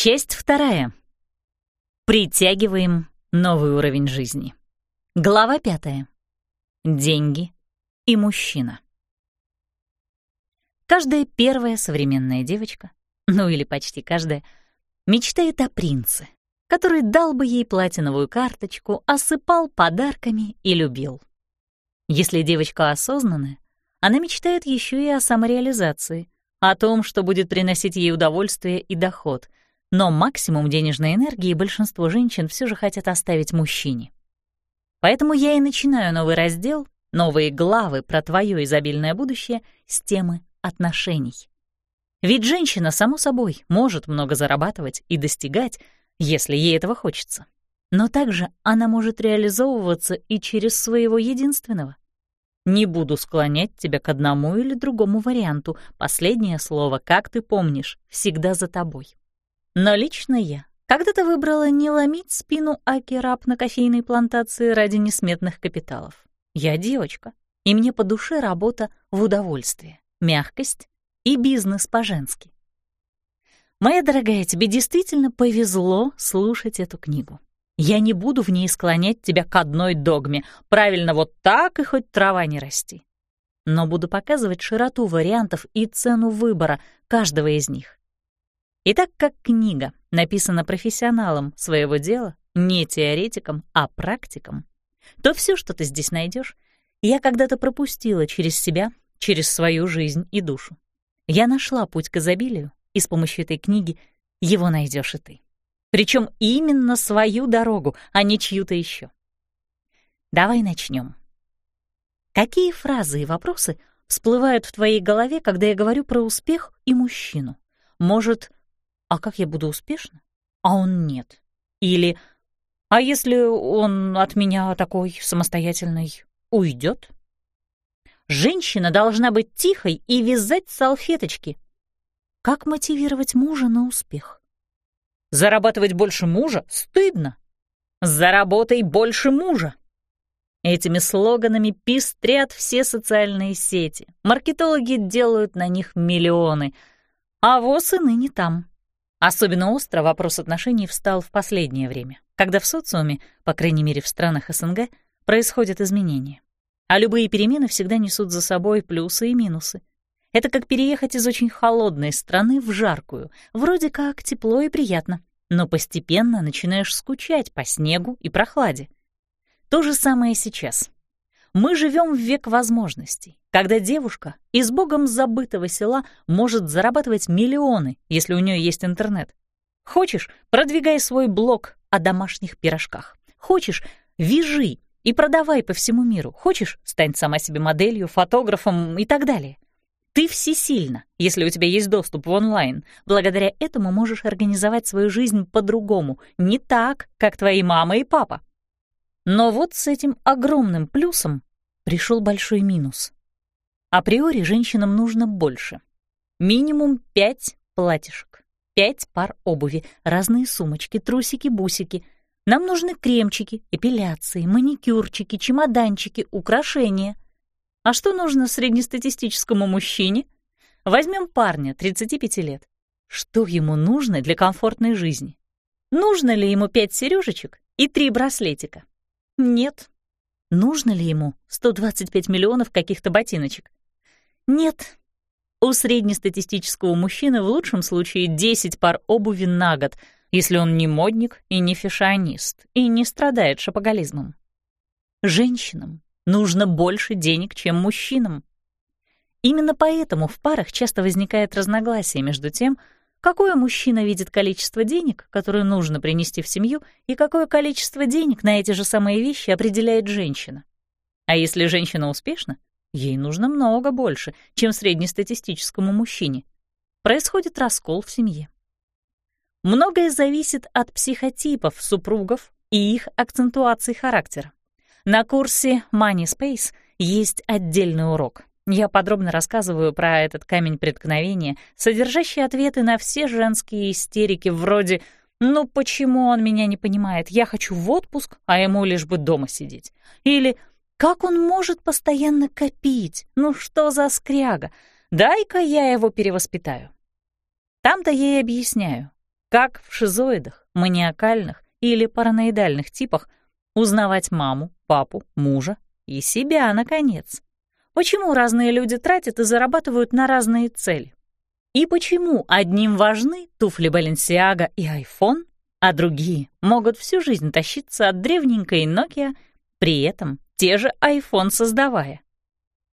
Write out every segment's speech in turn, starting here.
Часть вторая. Притягиваем новый уровень жизни. Глава пятая. Деньги и мужчина. Каждая первая современная девочка, ну или почти каждая, мечтает о принце, который дал бы ей платиновую карточку, осыпал подарками и любил. Если девочка осознанная, она мечтает еще и о самореализации, о том, что будет приносить ей удовольствие и доход, но максимум денежной энергии большинство женщин все же хотят оставить мужчине. Поэтому я и начинаю новый раздел, новые главы про твое изобильное будущее с темы отношений. Ведь женщина, само собой, может много зарабатывать и достигать, если ей этого хочется. Но также она может реализовываться и через своего единственного. Не буду склонять тебя к одному или другому варианту. Последнее слово, как ты помнишь, всегда за тобой. Но лично я когда-то выбрала не ломить спину Акерап на кофейной плантации ради несметных капиталов. Я девочка, и мне по душе работа в удовольствие, мягкость и бизнес по-женски. Моя дорогая, тебе действительно повезло слушать эту книгу. Я не буду в ней склонять тебя к одной догме. Правильно, вот так и хоть трава не расти. Но буду показывать широту вариантов и цену выбора каждого из них. И так как книга написана профессионалом своего дела, не теоретиком, а практиком, то все, что ты здесь найдешь, я когда-то пропустила через себя, через свою жизнь и душу. Я нашла путь к изобилию, и с помощью этой книги его найдешь и ты. Причем именно свою дорогу, а не чью-то еще. Давай начнем. Какие фразы и вопросы всплывают в твоей голове, когда я говорю про успех и мужчину? Может, а как я буду успешна? А он нет. Или, а если он от меня такой самостоятельный уйдет? Женщина должна быть тихой и вязать салфеточки. Как мотивировать мужа на успех? Зарабатывать больше мужа стыдно. Заработай больше мужа. Этими слоганами пестрят все социальные сети. Маркетологи делают на них миллионы. А воз и ныне там. Особенно остро вопрос отношений встал в последнее время, когда в социуме, по крайней мере в странах СНГ, происходят изменения. А любые перемены всегда несут за собой плюсы и минусы. Это как переехать из очень холодной страны в жаркую. Вроде как тепло и приятно, но постепенно начинаешь скучать по снегу и прохладе. То же самое сейчас. Мы живем в век возможностей, когда девушка из богом забытого села может зарабатывать миллионы, если у нее есть интернет. Хочешь — продвигай свой блог о домашних пирожках. Хочешь — вяжи и продавай по всему миру. Хочешь — стань сама себе моделью, фотографом и так далее. Ты всесильна, если у тебя есть доступ в онлайн. Благодаря этому можешь организовать свою жизнь по-другому, не так, как твои мама и папа. Но вот с этим огромным плюсом пришел большой минус. Априори женщинам нужно больше. Минимум пять платьишек, пять пар обуви, разные сумочки, трусики, бусики. Нам нужны кремчики, эпиляции, маникюрчики, чемоданчики, украшения — а что нужно среднестатистическому мужчине? Возьмем парня 35 лет. Что ему нужно для комфортной жизни? Нужно ли ему пять сережечек и три браслетика? Нет. Нужно ли ему 125 миллионов каких-то ботиночек? Нет. У среднестатистического мужчины в лучшем случае 10 пар обуви на год, если он не модник и не фешионист, и не страдает шопоголизмом. Женщинам нужно больше денег, чем мужчинам. Именно поэтому в парах часто возникает разногласие между тем, какое мужчина видит количество денег, которое нужно принести в семью, и какое количество денег на эти же самые вещи определяет женщина. А если женщина успешна, ей нужно много больше, чем среднестатистическому мужчине. Происходит раскол в семье. Многое зависит от психотипов супругов и их акцентуации характера. На курсе Money Space есть отдельный урок. Я подробно рассказываю про этот камень преткновения, содержащий ответы на все женские истерики вроде «Ну почему он меня не понимает? Я хочу в отпуск, а ему лишь бы дома сидеть». Или «Как он может постоянно копить? Ну что за скряга? Дай-ка я его перевоспитаю». Там-то я и объясняю. Как в шизоидах, маниакальных или параноидальных типах узнавать маму, папу, мужа и себя, наконец. Почему разные люди тратят и зарабатывают на разные цели? И почему одним важны туфли Balenciaga и iPhone, а другие могут всю жизнь тащиться от древненькой Nokia, при этом те же iPhone создавая?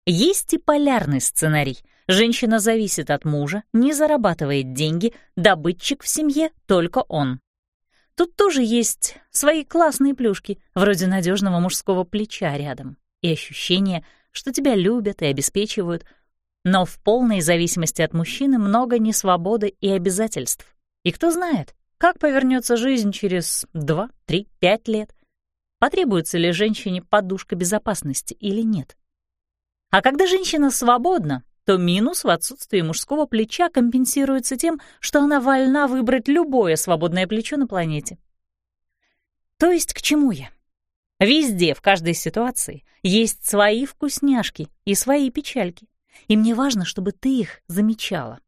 Есть и полярный сценарий. Женщина зависит от мужа, не зарабатывает деньги, добытчик в семье только он. Тут тоже есть свои классные плюшки, вроде надежного мужского плеча рядом и ощущение, что тебя любят и обеспечивают, но в полной зависимости от мужчины много несвободы и обязательств. И кто знает, как повернется жизнь через 2, 3, 5 лет, потребуется ли женщине подушка безопасности или нет. А когда женщина свободна, то минус в отсутствии мужского плеча компенсируется тем, что она вольна выбрать любое свободное плечо на планете. То есть к чему я? Везде, в каждой ситуации, есть свои вкусняшки и свои печальки. И мне важно, чтобы ты их замечала.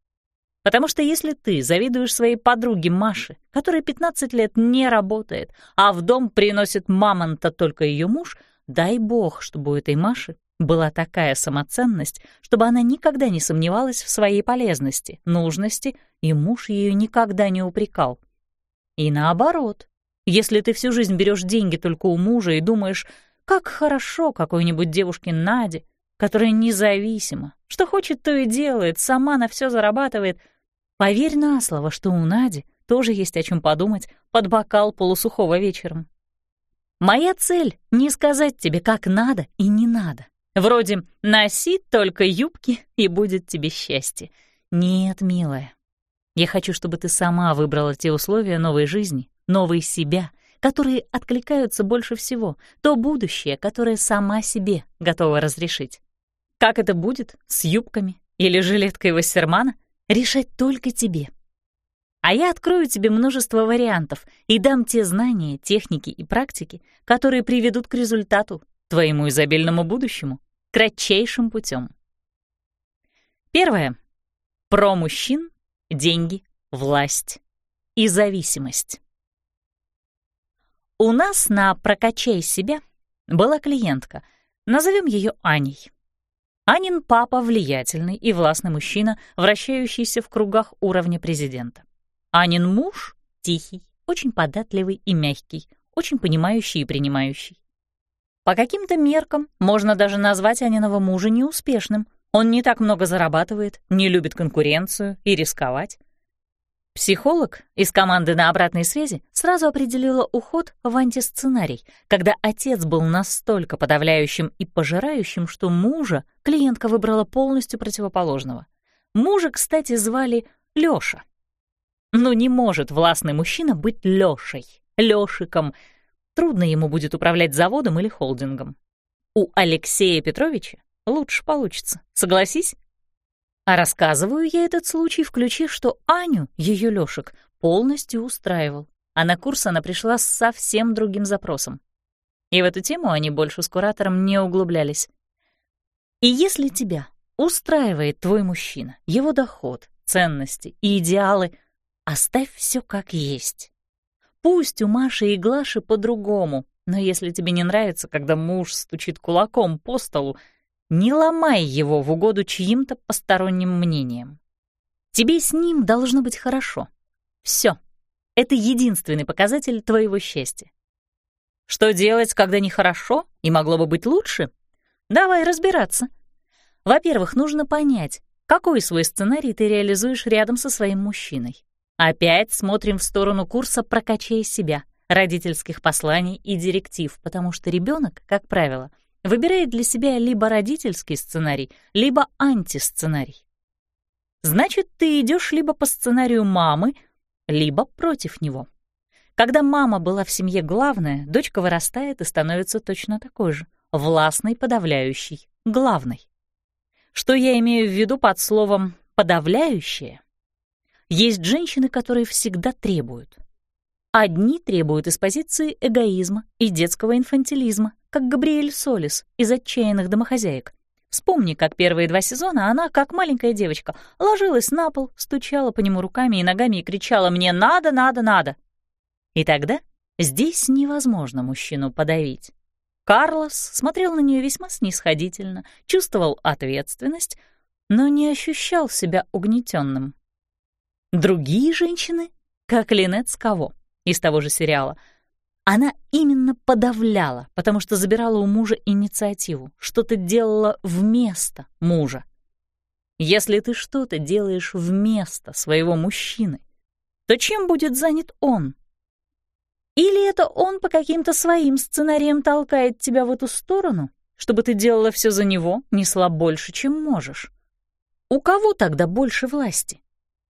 Потому что если ты завидуешь своей подруге Маше, которая 15 лет не работает, а в дом приносит мамонта только ее муж, дай бог, чтобы у этой Маши была такая самоценность, чтобы она никогда не сомневалась в своей полезности, нужности, и муж ее никогда не упрекал. И наоборот, если ты всю жизнь берешь деньги только у мужа и думаешь, как хорошо какой-нибудь девушке Наде, которая независима, что хочет, то и делает, сама на все зарабатывает, поверь на слово, что у Нади тоже есть о чем подумать под бокал полусухого вечером. Моя цель — не сказать тебе, как надо и не надо. Вроде «носи только юбки, и будет тебе счастье». Нет, милая, я хочу, чтобы ты сама выбрала те условия новой жизни, новой себя, которые откликаются больше всего, то будущее, которое сама себе готова разрешить. Как это будет, с юбками или жилеткой Вассермана, решать только тебе. А я открою тебе множество вариантов и дам те знания, техники и практики, которые приведут к результату, твоему изобильному будущему кратчайшим путем. Первое. Про мужчин, деньги, власть и зависимость. У нас на «Прокачай себя» была клиентка, назовем ее Аней. Анин папа влиятельный и властный мужчина, вращающийся в кругах уровня президента. Анин муж — тихий, очень податливый и мягкий, очень понимающий и принимающий. По каким-то меркам можно даже назвать Аниного мужа неуспешным. Он не так много зарабатывает, не любит конкуренцию и рисковать. Психолог из команды на обратной связи сразу определила уход в антисценарий, когда отец был настолько подавляющим и пожирающим, что мужа клиентка выбрала полностью противоположного. Мужа, кстати, звали Лёша. Но не может властный мужчина быть Лёшей, Лёшиком — трудно ему будет управлять заводом или холдингом. У Алексея Петровича лучше получится, согласись? А рассказываю я этот случай, включив, что Аню, ее Лёшек, полностью устраивал, а на курс она пришла с совсем другим запросом. И в эту тему они больше с куратором не углублялись. И если тебя устраивает твой мужчина, его доход, ценности и идеалы, оставь все как есть. Пусть у Маши и Глаши по-другому, но если тебе не нравится, когда муж стучит кулаком по столу, не ломай его в угоду чьим-то посторонним мнением. Тебе с ним должно быть хорошо. Все. Это единственный показатель твоего счастья. Что делать, когда нехорошо и могло бы быть лучше? Давай разбираться. Во-первых, нужно понять, какой свой сценарий ты реализуешь рядом со своим мужчиной. Опять смотрим в сторону курса «Прокачай себя», родительских посланий и директив, потому что ребенок, как правило, выбирает для себя либо родительский сценарий, либо антисценарий. Значит, ты идешь либо по сценарию мамы, либо против него. Когда мама была в семье главная, дочка вырастает и становится точно такой же, властной, подавляющей, главной. Что я имею в виду под словом «подавляющая»? Есть женщины, которые всегда требуют. Одни требуют из позиции эгоизма и детского инфантилизма, как Габриэль Солис из «Отчаянных домохозяек». Вспомни, как первые два сезона она, как маленькая девочка, ложилась на пол, стучала по нему руками и ногами и кричала «Мне надо, надо, надо!» И тогда здесь невозможно мужчину подавить. Карлос смотрел на нее весьма снисходительно, чувствовал ответственность, но не ощущал себя угнетенным. Другие женщины, как Линет Скаво из того же сериала — она именно подавляла, потому что забирала у мужа инициативу, что-то делала вместо мужа. Если ты что-то делаешь вместо своего мужчины, то чем будет занят он? Или это он по каким-то своим сценариям толкает тебя в эту сторону, чтобы ты делала все за него, несла больше, чем можешь? У кого тогда больше власти?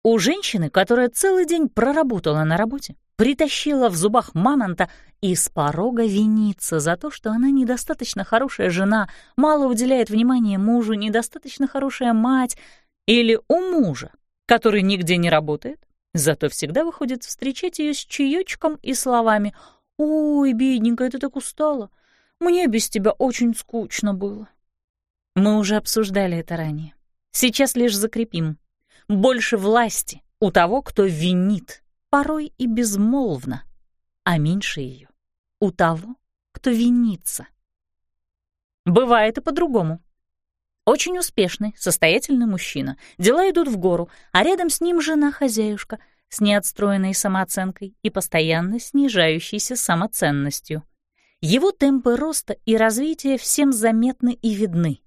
У женщины, которая целый день проработала на работе, притащила в зубах мамонта и с порога винится за то, что она недостаточно хорошая жена, мало уделяет внимания мужу, недостаточно хорошая мать, или у мужа, который нигде не работает, зато всегда выходит встречать ее с чаечком и словами «Ой, бедненькая, ты так устала. Мне без тебя очень скучно было». Мы уже обсуждали это ранее. Сейчас лишь закрепим. Больше власти у того, кто винит, порой и безмолвно, а меньше ее у того, кто винится. Бывает и по-другому. Очень успешный, состоятельный мужчина. Дела идут в гору, а рядом с ним жена-хозяюшка с неотстроенной самооценкой и постоянно снижающейся самоценностью. Его темпы роста и развития всем заметны и видны,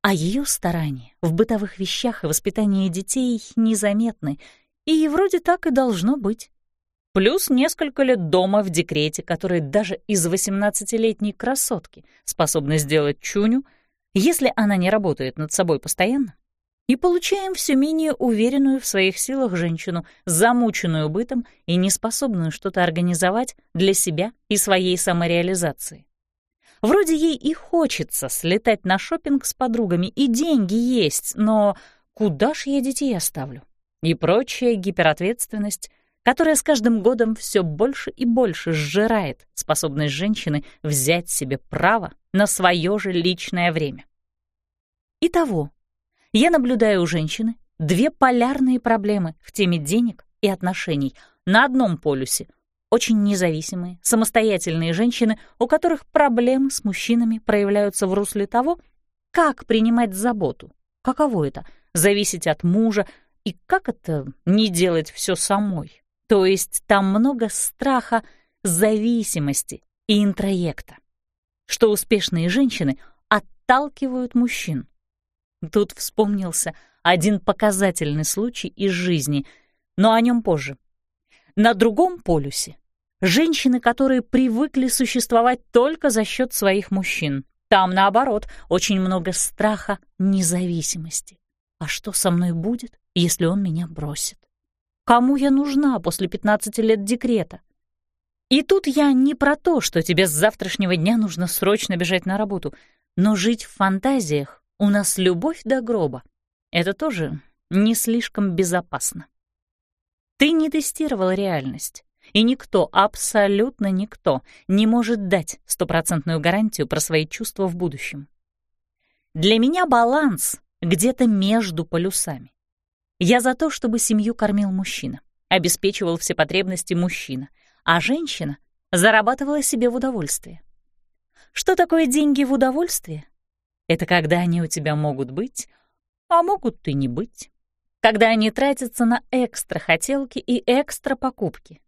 а ее старания в бытовых вещах и воспитании детей незаметны — и вроде так и должно быть. Плюс несколько лет дома в декрете, который даже из 18-летней красотки способны сделать чуню, если она не работает над собой постоянно. И получаем все менее уверенную в своих силах женщину, замученную бытом и неспособную что-то организовать для себя и своей самореализации. Вроде ей и хочется слетать на шопинг с подругами, и деньги есть, но куда ж я детей оставлю? И прочая гиперответственность, которая с каждым годом все больше и больше сжирает способность женщины взять себе право на свое же личное время. Итого, я наблюдаю у женщины две полярные проблемы в теме денег и отношений на одном полюсе — очень независимые, самостоятельные женщины, у которых проблемы с мужчинами проявляются в русле того, как принимать заботу, каково это — зависеть от мужа, и как это не делать все самой? То есть там много страха, зависимости и интроекта. Что успешные женщины отталкивают мужчин. Тут вспомнился один показательный случай из жизни, но о нем позже. На другом полюсе женщины, которые привыкли существовать только за счет своих мужчин. Там, наоборот, очень много страха независимости. А что со мной будет, если он меня бросит? Кому я нужна после 15 лет декрета? И тут я не про то, что тебе с завтрашнего дня нужно срочно бежать на работу, но жить в фантазиях у нас любовь до гроба. Это тоже не слишком безопасно. Ты не тестировал реальность, и никто, абсолютно никто, не может дать стопроцентную гарантию про свои чувства в будущем. Для меня баланс где-то между полюсами. Я за то, чтобы семью кормил мужчина, обеспечивал все потребности мужчина, а женщина зарабатывала себе в удовольствие. Что такое деньги в удовольствие? Это когда они у тебя могут быть, а могут и не быть. Когда они тратятся на экстра хотелки и экстра покупки.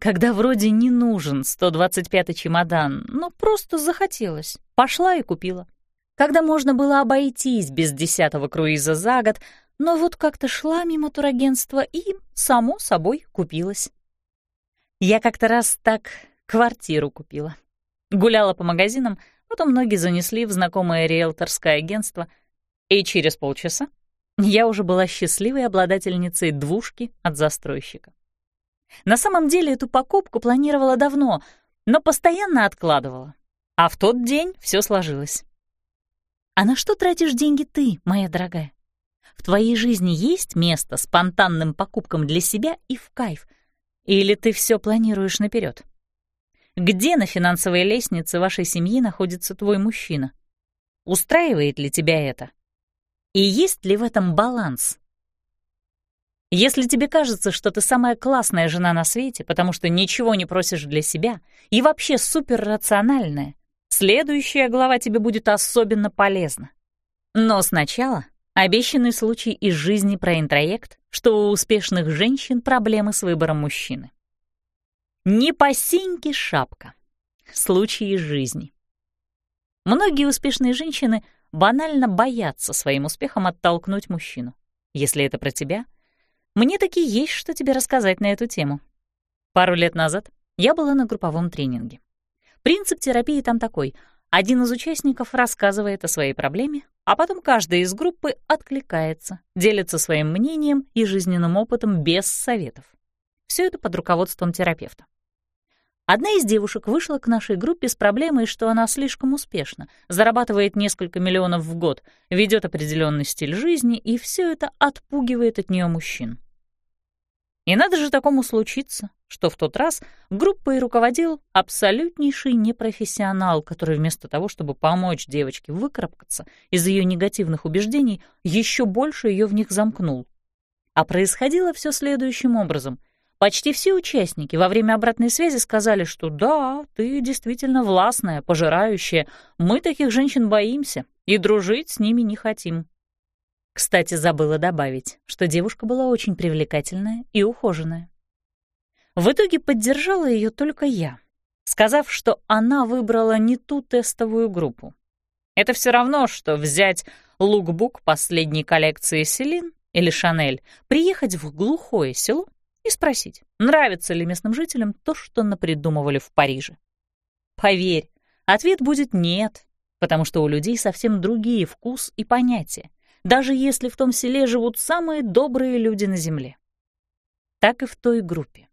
Когда вроде не нужен 125-й чемодан, но просто захотелось, пошла и купила когда можно было обойтись без десятого круиза за год, но вот как-то шла мимо турагентства и, само собой, купилась. Я как-то раз так квартиру купила. Гуляла по магазинам, потом ноги занесли в знакомое риэлторское агентство, и через полчаса я уже была счастливой обладательницей двушки от застройщика. На самом деле эту покупку планировала давно, но постоянно откладывала. А в тот день все сложилось. А на что тратишь деньги ты, моя дорогая? В твоей жизни есть место спонтанным покупкам для себя и в кайф? Или ты все планируешь наперед? Где на финансовой лестнице вашей семьи находится твой мужчина? Устраивает ли тебя это? И есть ли в этом баланс? Если тебе кажется, что ты самая классная жена на свете, потому что ничего не просишь для себя и вообще суперрациональная, следующая глава тебе будет особенно полезна. Но сначала обещанный случай из жизни про интроект, что у успешных женщин проблемы с выбором мужчины. Не по синьке шапка. Случаи из жизни. Многие успешные женщины банально боятся своим успехом оттолкнуть мужчину. Если это про тебя — мне таки есть что тебе рассказать на эту тему. Пару лет назад я была на групповом тренинге. Принцип терапии там такой. Один из участников рассказывает о своей проблеме, а потом каждый из группы откликается, делится своим мнением и жизненным опытом без советов. Все это под руководством терапевта. Одна из девушек вышла к нашей группе с проблемой, что она слишком успешна, зарабатывает несколько миллионов в год, ведет определенный стиль жизни, и все это отпугивает от нее мужчин. И надо же такому случиться, что в тот раз группой руководил абсолютнейший непрофессионал, который вместо того, чтобы помочь девочке выкарабкаться из ее негативных убеждений, еще больше ее в них замкнул. А происходило все следующим образом — Почти все участники во время обратной связи сказали, что да, ты действительно властная, пожирающая, мы таких женщин боимся и дружить с ними не хотим. Кстати, забыла добавить, что девушка была очень привлекательная и ухоженная. В итоге поддержала ее только я, сказав, что она выбрала не ту тестовую группу. Это все равно, что взять лукбук последней коллекции Селин или Шанель, приехать в глухое село и спросить, нравится ли местным жителям то, что напридумывали в Париже. Поверь, ответ будет «нет», потому что у людей совсем другие вкус и понятия, даже если в том селе живут самые добрые люди на земле. Так и в той группе.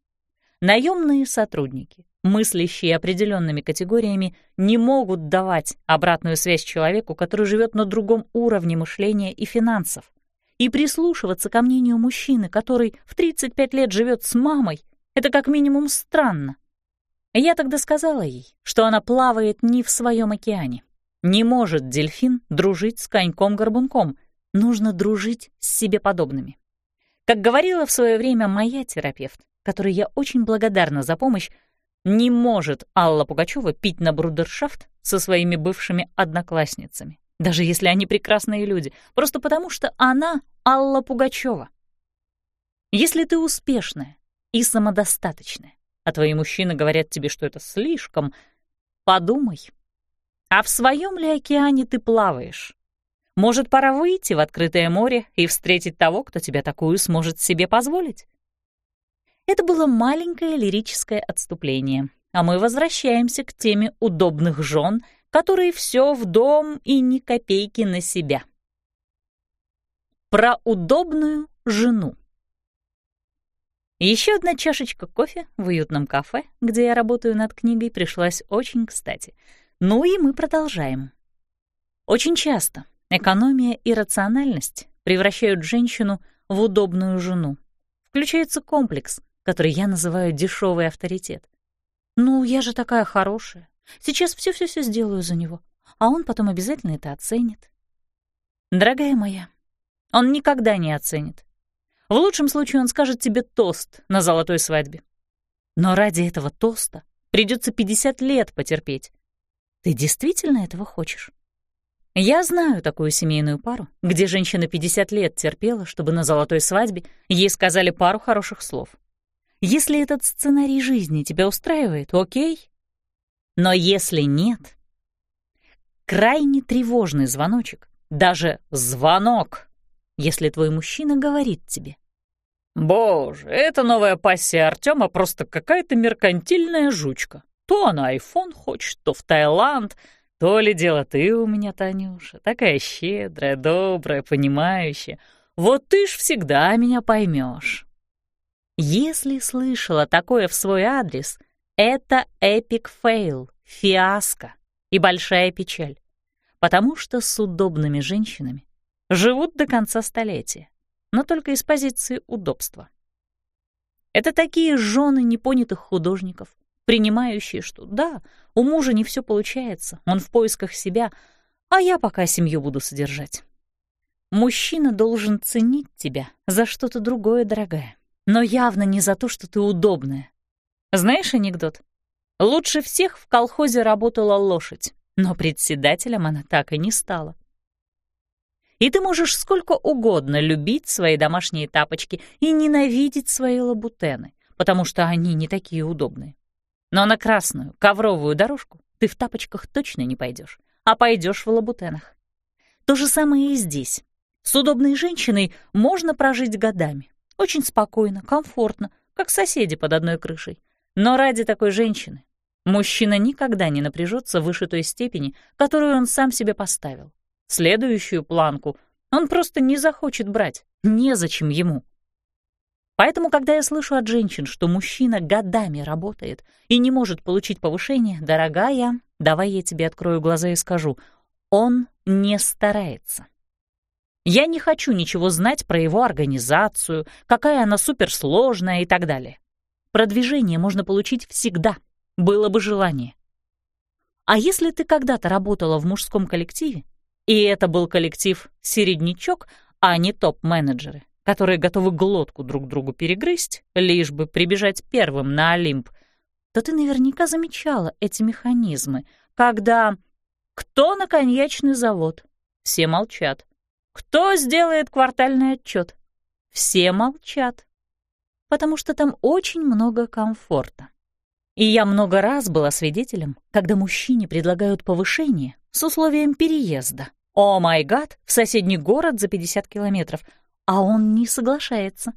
Наемные сотрудники, мыслящие определенными категориями, не могут давать обратную связь человеку, который живет на другом уровне мышления и финансов, и прислушиваться ко мнению мужчины, который в 35 лет живет с мамой, это как минимум странно. Я тогда сказала ей, что она плавает не в своем океане. Не может дельфин дружить с коньком-горбунком, нужно дружить с себе подобными. Как говорила в свое время моя терапевт, которой я очень благодарна за помощь, не может Алла Пугачева пить на брудершафт со своими бывшими одноклассницами даже если они прекрасные люди, просто потому что она Алла Пугачева. Если ты успешная и самодостаточная, а твои мужчины говорят тебе, что это слишком, подумай, а в своем ли океане ты плаваешь? Может, пора выйти в открытое море и встретить того, кто тебя такую сможет себе позволить? Это было маленькое лирическое отступление, а мы возвращаемся к теме удобных жен — который все в дом и ни копейки на себя. Про удобную жену. Еще одна чашечка кофе в уютном кафе, где я работаю над книгой, пришлась очень кстати. Ну и мы продолжаем. Очень часто экономия и рациональность превращают женщину в удобную жену. Включается комплекс, который я называю дешевый авторитет. Ну, я же такая хорошая, Сейчас все-все-все сделаю за него, а он потом обязательно это оценит. Дорогая моя, он никогда не оценит. В лучшем случае он скажет тебе тост на золотой свадьбе. Но ради этого тоста придется 50 лет потерпеть. Ты действительно этого хочешь? Я знаю такую семейную пару, где женщина 50 лет терпела, чтобы на золотой свадьбе ей сказали пару хороших слов. Если этот сценарий жизни тебя устраивает, окей, но если нет, крайне тревожный звоночек, даже звонок, если твой мужчина говорит тебе. «Боже, эта новая пассия Артема просто какая-то меркантильная жучка. То она айфон хочет, то в Таиланд, то ли дело ты у меня, Танюша, такая щедрая, добрая, понимающая. Вот ты ж всегда меня поймешь. Если слышала такое в свой адрес, это epic fail, фиаско и большая печаль, потому что с удобными женщинами живут до конца столетия, но только из позиции удобства. Это такие жены непонятых художников, принимающие, что да, у мужа не все получается, он в поисках себя, а я пока семью буду содержать. Мужчина должен ценить тебя за что-то другое, дорогая, но явно не за то, что ты удобная. Знаешь анекдот? Лучше всех в колхозе работала лошадь, но председателем она так и не стала. И ты можешь сколько угодно любить свои домашние тапочки и ненавидеть свои лабутены, потому что они не такие удобные. Но на красную ковровую дорожку ты в тапочках точно не пойдешь, а пойдешь в лабутенах. То же самое и здесь. С удобной женщиной можно прожить годами. Очень спокойно, комфортно, как соседи под одной крышей. Но ради такой женщины мужчина никогда не напряжется выше той степени, которую он сам себе поставил. Следующую планку он просто не захочет брать, незачем ему. Поэтому, когда я слышу от женщин, что мужчина годами работает и не может получить повышение, дорогая, давай я тебе открою глаза и скажу, он не старается. Я не хочу ничего знать про его организацию, какая она суперсложная и так далее. Продвижение можно получить всегда, было бы желание. А если ты когда-то работала в мужском коллективе, и это был коллектив «середнячок», а не топ-менеджеры, которые готовы глотку друг другу перегрызть, лишь бы прибежать первым на Олимп, то ты наверняка замечала эти механизмы, когда «Кто на коньячный завод?» Все молчат. «Кто сделает квартальный отчет?» Все молчат. Потому что там очень много комфорта. И я много раз была свидетелем, когда мужчине предлагают повышение с условием переезда. О май гад, в соседний город за 50 километров, а он не соглашается.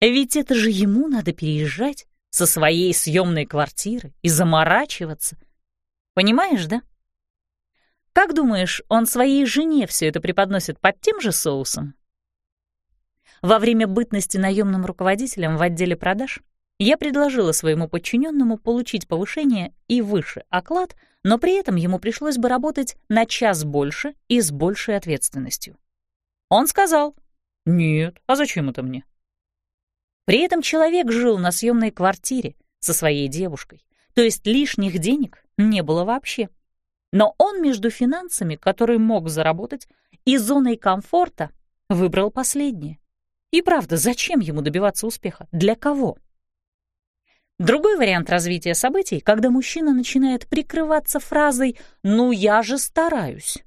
Ведь это же ему надо переезжать со своей съемной квартиры и заморачиваться. Понимаешь, да? Как думаешь, он своей жене все это преподносит под тем же соусом? Во время бытности наемным руководителем в отделе продаж я предложила своему подчиненному получить повышение и выше оклад, но при этом ему пришлось бы работать на час больше и с большей ответственностью. Он сказал, «Нет, а зачем это мне?» При этом человек жил на съемной квартире со своей девушкой, то есть лишних денег не было вообще. Но он между финансами, которые мог заработать, и зоной комфорта выбрал последнее. И правда, зачем ему добиваться успеха? Для кого? Другой вариант развития событий, когда мужчина начинает прикрываться фразой «ну я же стараюсь».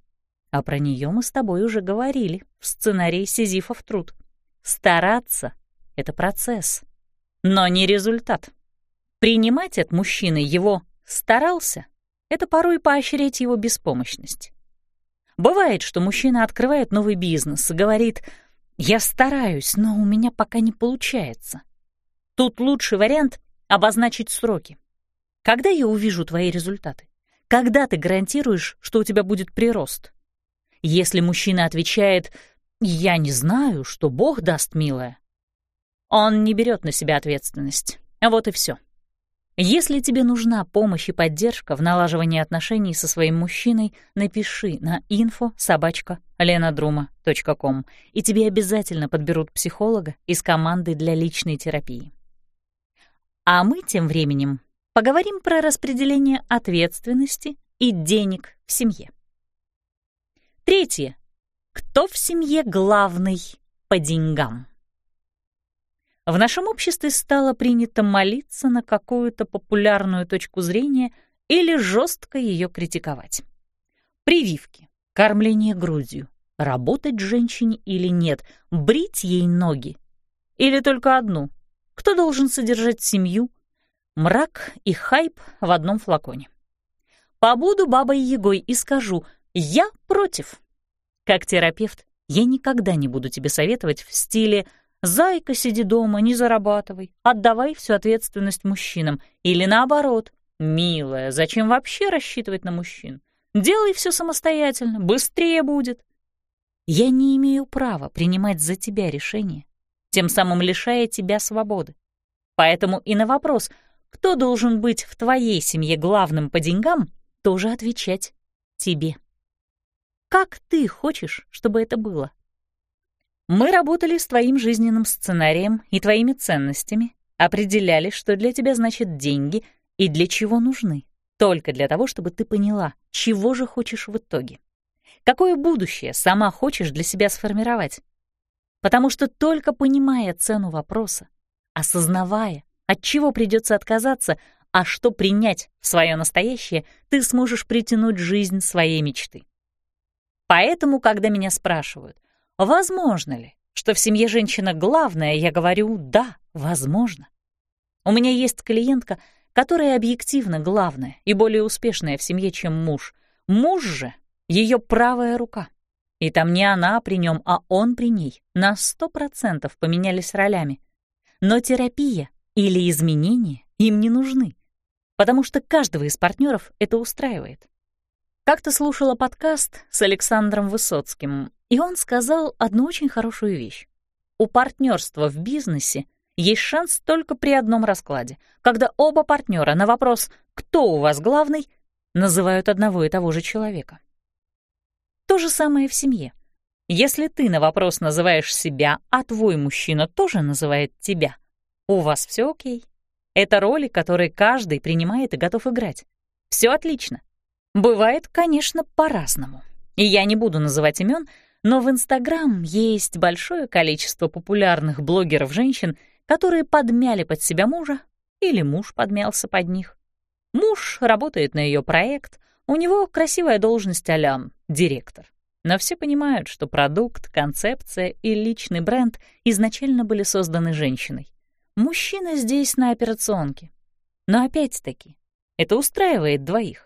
А про нее мы с тобой уже говорили в сценарии «Сизифов труд». Стараться — это процесс, но не результат. Принимать от мужчины его «старался» — это порой поощрять его беспомощность. Бывает, что мужчина открывает новый бизнес и говорит «я стараюсь, но у меня пока не получается». Тут лучший вариант — обозначить сроки. Когда я увижу твои результаты? Когда ты гарантируешь, что у тебя будет прирост? Если мужчина отвечает «Я не знаю, что Бог даст, милая», он не берет на себя ответственность. Вот и все. Если тебе нужна помощь и поддержка в налаживании отношений со своим мужчиной, напиши на info собачка lenadruma.com, и тебе обязательно подберут психолога из команды для личной терапии. А мы тем временем поговорим про распределение ответственности и денег в семье. Третье. Кто в семье главный по деньгам? В нашем обществе стало принято молиться на какую-то популярную точку зрения или жестко ее критиковать. Прививки, кормление грудью, работать женщине или нет, брить ей ноги. Или только одну. Кто должен содержать семью? Мрак и хайп в одном флаконе. Побуду бабой-ягой и скажу «Я против». Как терапевт, я никогда не буду тебе советовать в стиле «Зайка, сиди дома, не зарабатывай, отдавай всю ответственность мужчинам» или наоборот «Милая, зачем вообще рассчитывать на мужчин? Делай все самостоятельно, быстрее будет». Я не имею права принимать за тебя решения, тем самым лишая тебя свободы. Поэтому и на вопрос, кто должен быть в твоей семье главным по деньгам, тоже отвечать тебе. Как ты хочешь, чтобы это было? Мы работали с твоим жизненным сценарием и твоими ценностями, определяли, что для тебя значит деньги и для чего нужны, только для того, чтобы ты поняла, чего же хочешь в итоге. Какое будущее сама хочешь для себя сформировать? Потому что только понимая цену вопроса, осознавая, от чего придется отказаться, а что принять в свое настоящее, ты сможешь притянуть жизнь своей мечты. Поэтому, когда меня спрашивают, возможно ли, что в семье женщина главная, я говорю «да, возможно». У меня есть клиентка, которая объективно главная и более успешная в семье, чем муж. Муж же — ее правая рука. И там не она при нем, а он при ней. На сто процентов поменялись ролями. Но терапия или изменения им не нужны, потому что каждого из партнеров это устраивает. Как-то слушала подкаст с Александром Высоцким, и он сказал одну очень хорошую вещь. У партнерства в бизнесе есть шанс только при одном раскладе, когда оба партнера на вопрос «Кто у вас главный?» называют одного и того же человека. То же самое в семье. Если ты на вопрос называешь себя, а твой мужчина тоже называет тебя, у вас все окей. Это роли, которые каждый принимает и готов играть. Все отлично. Бывает, конечно, по-разному. И я не буду называть имен, но в Инстаграм есть большое количество популярных блогеров-женщин, которые подмяли под себя мужа или муж подмялся под них. Муж работает на ее проект, у него красивая должность а директор. Но все понимают, что продукт, концепция и личный бренд изначально были созданы женщиной. Мужчина здесь на операционке. Но опять-таки, это устраивает двоих.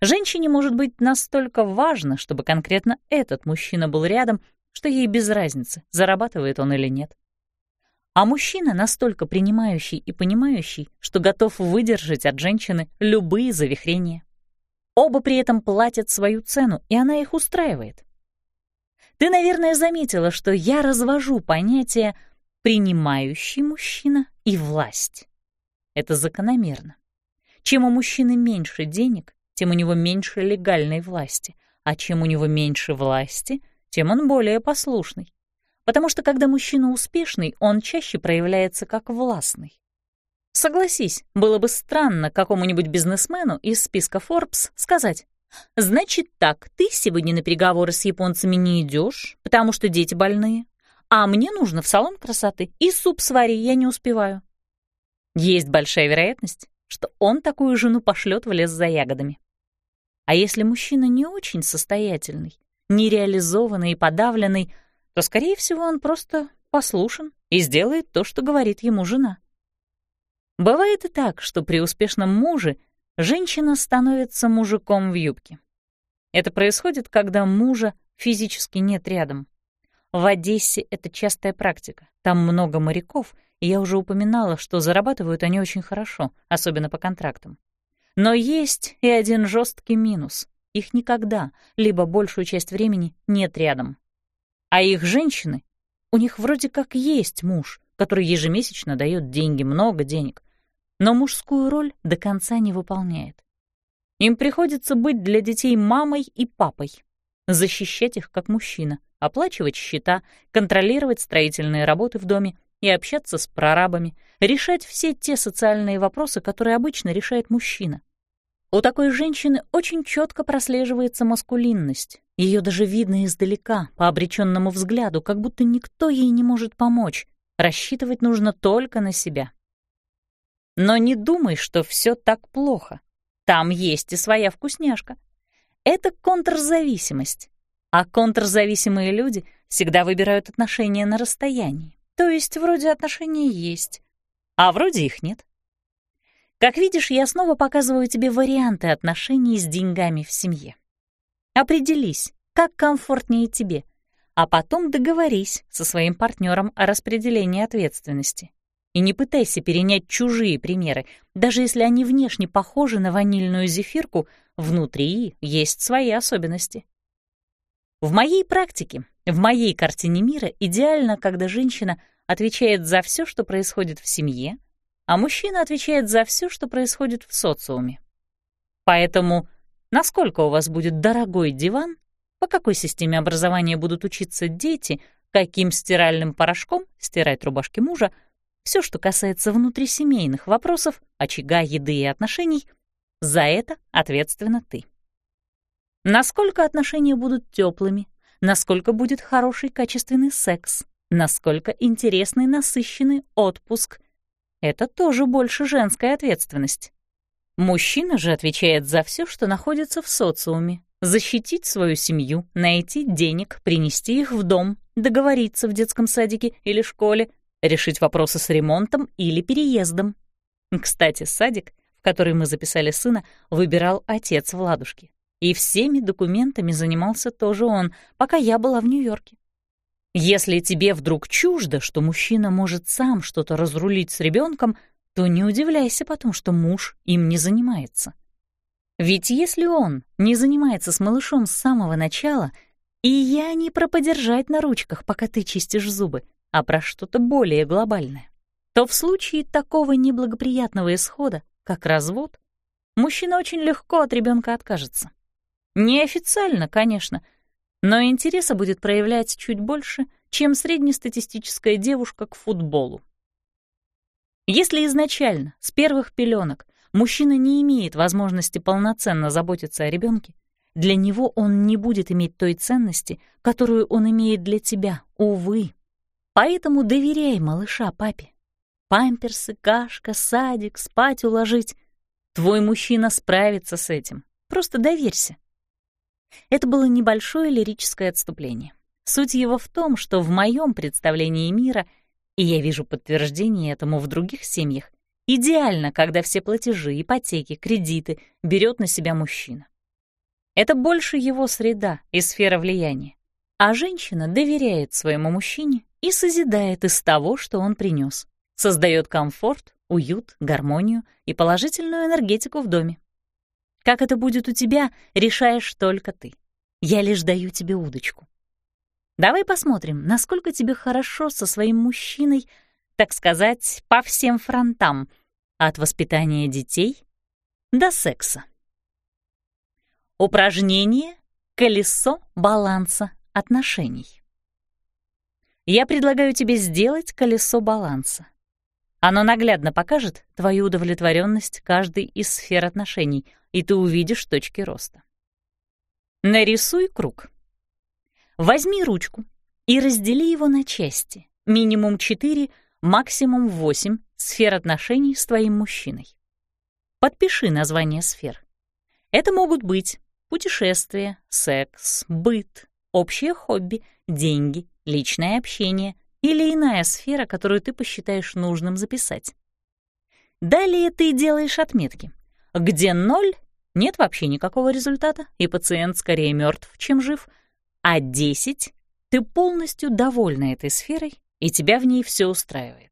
Женщине может быть настолько важно, чтобы конкретно этот мужчина был рядом, что ей без разницы, зарабатывает он или нет. А мужчина настолько принимающий и понимающий, что готов выдержать от женщины любые завихрения. Оба при этом платят свою цену, и она их устраивает. Ты, наверное, заметила, что я развожу понятие «принимающий мужчина» и «власть». Это закономерно. Чем у мужчины меньше денег, тем у него меньше легальной власти, а чем у него меньше власти, тем он более послушный. Потому что когда мужчина успешный, он чаще проявляется как властный. Согласись, было бы странно какому-нибудь бизнесмену из списка Forbes сказать, «Значит так, ты сегодня на переговоры с японцами не идешь, потому что дети больные, а мне нужно в салон красоты, и суп свари, я не успеваю». Есть большая вероятность, что он такую жену пошлет в лес за ягодами. А если мужчина не очень состоятельный, нереализованный и подавленный, то, скорее всего, он просто послушен и сделает то, что говорит ему жена. Бывает и так, что при успешном муже женщина становится мужиком в юбке. Это происходит, когда мужа физически нет рядом. В Одессе это частая практика. Там много моряков, и я уже упоминала, что зарабатывают они очень хорошо, особенно по контрактам. Но есть и один жесткий минус. Их никогда, либо большую часть времени, нет рядом. А их женщины, у них вроде как есть муж, который ежемесячно дает деньги, много денег, но мужскую роль до конца не выполняет. Им приходится быть для детей мамой и папой, защищать их как мужчина, оплачивать счета, контролировать строительные работы в доме и общаться с прорабами, решать все те социальные вопросы, которые обычно решает мужчина. У такой женщины очень четко прослеживается маскулинность. Ее даже видно издалека, по обреченному взгляду, как будто никто ей не может помочь. Рассчитывать нужно только на себя. Но не думай, что все так плохо. Там есть и своя вкусняшка. Это контрзависимость. А контрзависимые люди всегда выбирают отношения на расстоянии. То есть вроде отношения есть, а вроде их нет. Как видишь, я снова показываю тебе варианты отношений с деньгами в семье. Определись, как комфортнее тебе, а потом договорись со своим партнером о распределении ответственности. И не пытайся перенять чужие примеры, даже если они внешне похожи на ванильную зефирку, внутри есть свои особенности. В моей практике, в моей картине мира идеально, когда женщина отвечает за все, что происходит в семье, а мужчина отвечает за все, что происходит в социуме. Поэтому насколько у вас будет дорогой диван, по какой системе образования будут учиться дети, каким стиральным порошком стирать рубашки мужа, все, что касается внутрисемейных вопросов, очага, еды и отношений, за это ответственна ты. Насколько отношения будут теплыми, насколько будет хороший качественный секс, насколько интересный насыщенный отпуск. Это тоже больше женская ответственность. Мужчина же отвечает за все, что находится в социуме. Защитить свою семью, найти денег, принести их в дом, договориться в детском садике или школе, решить вопросы с ремонтом или переездом. Кстати, садик, в который мы записали сына, выбирал отец Владушки. И всеми документами занимался тоже он, пока я была в Нью-Йорке. Если тебе вдруг чуждо, что мужчина может сам что-то разрулить с ребенком, то не удивляйся потом, что муж им не занимается. Ведь если он не занимается с малышом с самого начала, и я не про подержать на ручках, пока ты чистишь зубы, а про что-то более глобальное, то в случае такого неблагоприятного исхода, как развод, мужчина очень легко от ребенка откажется. Неофициально, конечно, но интереса будет проявлять чуть больше, чем среднестатистическая девушка к футболу. Если изначально, с первых пеленок, мужчина не имеет возможности полноценно заботиться о ребенке, для него он не будет иметь той ценности, которую он имеет для тебя, увы. Поэтому доверяй малыша папе. Памперсы, кашка, садик, спать уложить. Твой мужчина справится с этим. Просто доверься. Это было небольшое лирическое отступление. Суть его в том, что в моем представлении мира, и я вижу подтверждение этому в других семьях, идеально, когда все платежи, ипотеки, кредиты берет на себя мужчина. Это больше его среда и сфера влияния. А женщина доверяет своему мужчине и созидает из того, что он принес. Создает комфорт, уют, гармонию и положительную энергетику в доме. Как это будет у тебя, решаешь только ты. Я лишь даю тебе удочку. Давай посмотрим, насколько тебе хорошо со своим мужчиной, так сказать, по всем фронтам, от воспитания детей до секса. Упражнение «Колесо баланса отношений». Я предлагаю тебе сделать колесо баланса. Оно наглядно покажет твою удовлетворенность каждой из сфер отношений — и ты увидишь точки роста. Нарисуй круг. Возьми ручку и раздели его на части, минимум 4, максимум 8 сфер отношений с твоим мужчиной. Подпиши название сфер. Это могут быть путешествия, секс, быт, общее хобби, деньги, личное общение или иная сфера, которую ты посчитаешь нужным записать. Далее ты делаешь отметки, где ноль нет вообще никакого результата, и пациент скорее мертв, чем жив, а 10 — ты полностью довольна этой сферой, и тебя в ней все устраивает.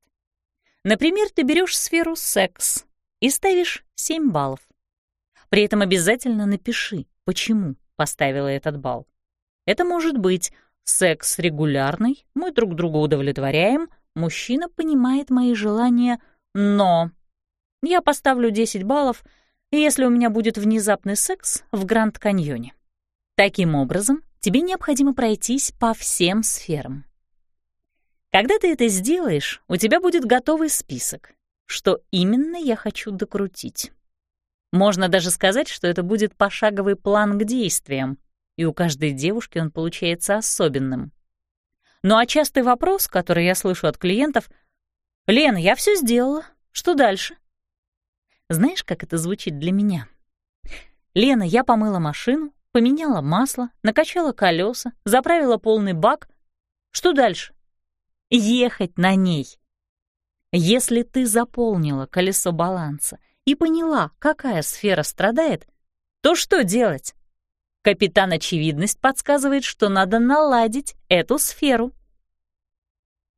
Например, ты берешь сферу «секс» и ставишь 7 баллов. При этом обязательно напиши, почему поставила этот балл. Это может быть секс регулярный, мы друг друга удовлетворяем, мужчина понимает мои желания, но... Я поставлю 10 баллов — если у меня будет внезапный секс в Гранд-каньоне. Таким образом, тебе необходимо пройтись по всем сферам. Когда ты это сделаешь, у тебя будет готовый список, что именно я хочу докрутить. Можно даже сказать, что это будет пошаговый план к действиям, и у каждой девушки он получается особенным. Ну а частый вопрос, который я слышу от клиентов, «Лена, я все сделала, что дальше?» Знаешь, как это звучит для меня? Лена, я помыла машину, поменяла масло, накачала колеса, заправила полный бак. Что дальше? Ехать на ней. Если ты заполнила колесо баланса и поняла, какая сфера страдает, то что делать? Капитан Очевидность подсказывает, что надо наладить эту сферу.